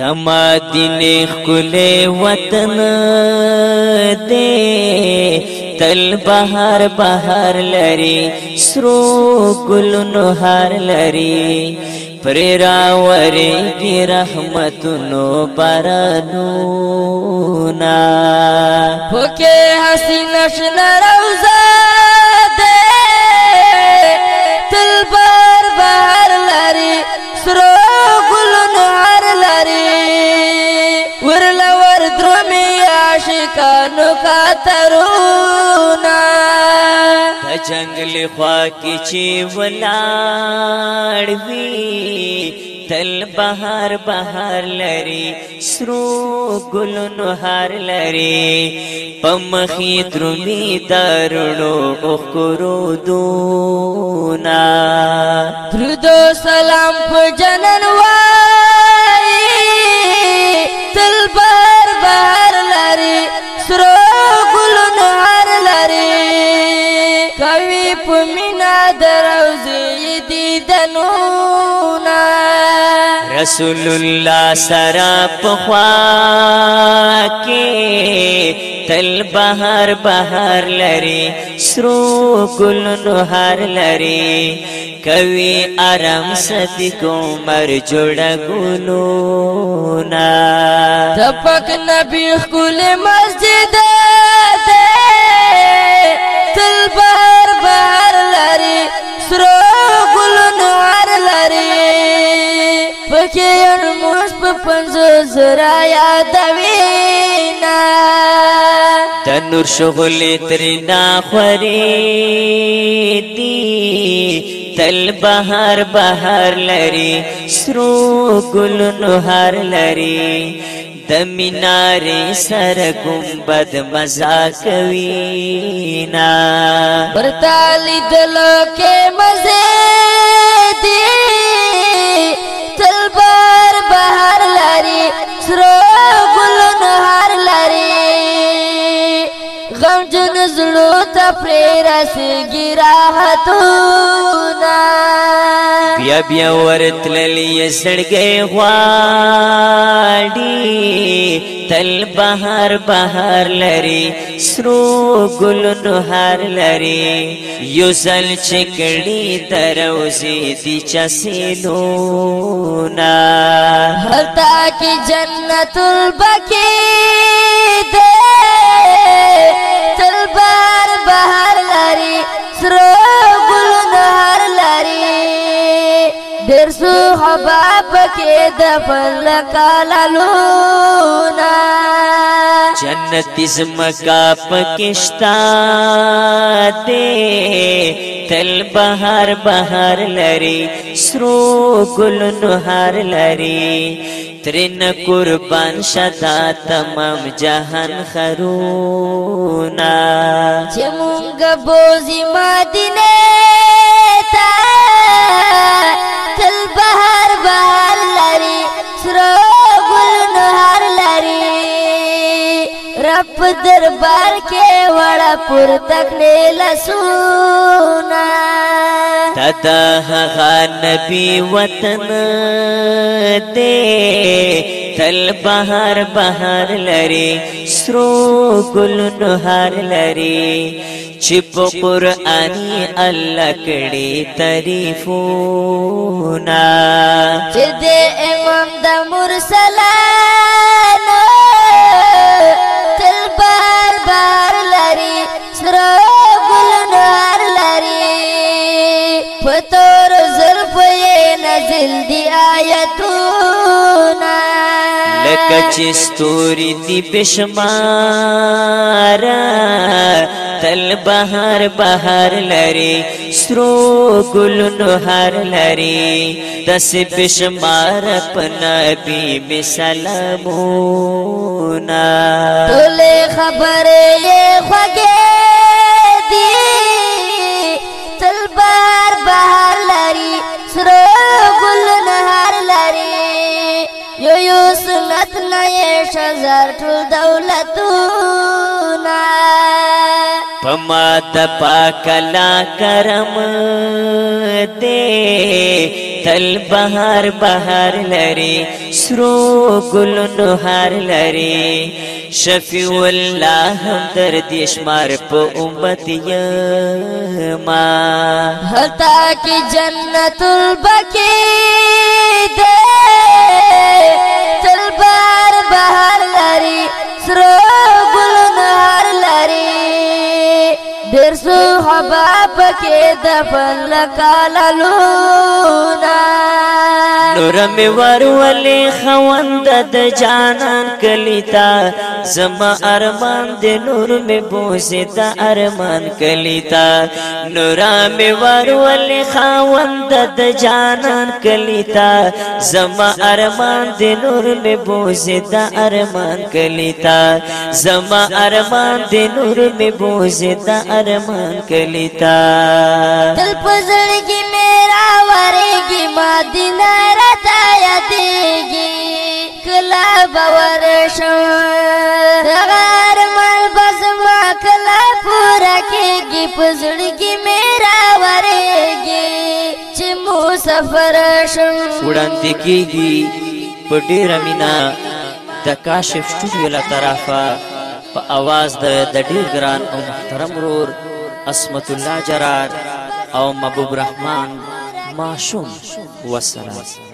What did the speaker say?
د مدینه خله وطن دې تل بهار بهار لري سرو ګلونو هار لري پر راوري کی رحمتونو بارانو نا پکې حسین شنه روزه جنگل خوا کی چې ولاړ وی تل بهار بهار لري سرو ګلونو هار لري پمخې ترمی درړو اوخرو دونا درود سلام په جنن وا دیدنونا رسول الله سرا پخوا کې تل بهر بهر لري سرو ګل نهر لري کوي آرام صدیق عمر جوړ ګلونا تپک نبی خپل مسجد زرا یادوینا تنور شغلی ترنا خوری دی تل بهار بهار لري سرو ګل نهار لري د مینارې سر ګمبد مزا کوي نا برتالی دلو کې مزه دی داسې راحتونه بیا بیا ورتللې سړګې غواړي تل بهر بهر لري سرو ګل نهار لري یو سل چکړی دروزی دی چسلونا هلتا کی جنت البکی ده حباب کې د فضل کاللونا جنت زمکا پکشتا دے تل بهار بهار لري سرو ګل نهار لري ترن قربان شدا تمام جهان خرونا چمونګ بوزي مدینه تا پر تکلی لسونا تدا هغا نبی وطن دے تل بہار بہار لری سرو گل نهار لری چپ قرآنی اللہ کڑی تعریفونا چر دے امام دا مرسلہ لکه چې ستوري دی بشمار تل بهار بهار لري سترو ګلونو هار لري دس بشمار په نبی بسلامونا ټول خبره یې خوګه شزر ټول دولتونه پما د پاکلا کرم دې تل بهار بهار لري سرو ګل نهار لري شفیع الله هم در دې شمار په امت یما هتا کې جنت البقیع پکې د فن کاللونا نور مې ورولې خوند د جانان کلیتا زما ارمان دے نور میں بوسے تا ارمان کلیتا نورا میں ورول خاوند د جانان کلیتا زما ارمان دے نور میں بوسے تا ارمان کلیتا زما ارمان دے نور میں بوسے تا ارمان کلیتا دل پزړګي میرا ورېږي ما دینه را تا یادېږي کلا باور شو هغه ارمان بس ما کلا پورا کېږي پزړګي میرا ورېږي چې مو سفر شم وړاندې کېږي په ډېر مینا د کاشف سټوډیو له طرفه په आवाज د د ډېر ګران او محترم رور اسمت الله جرار او محبوب رحمان معصوم والسلام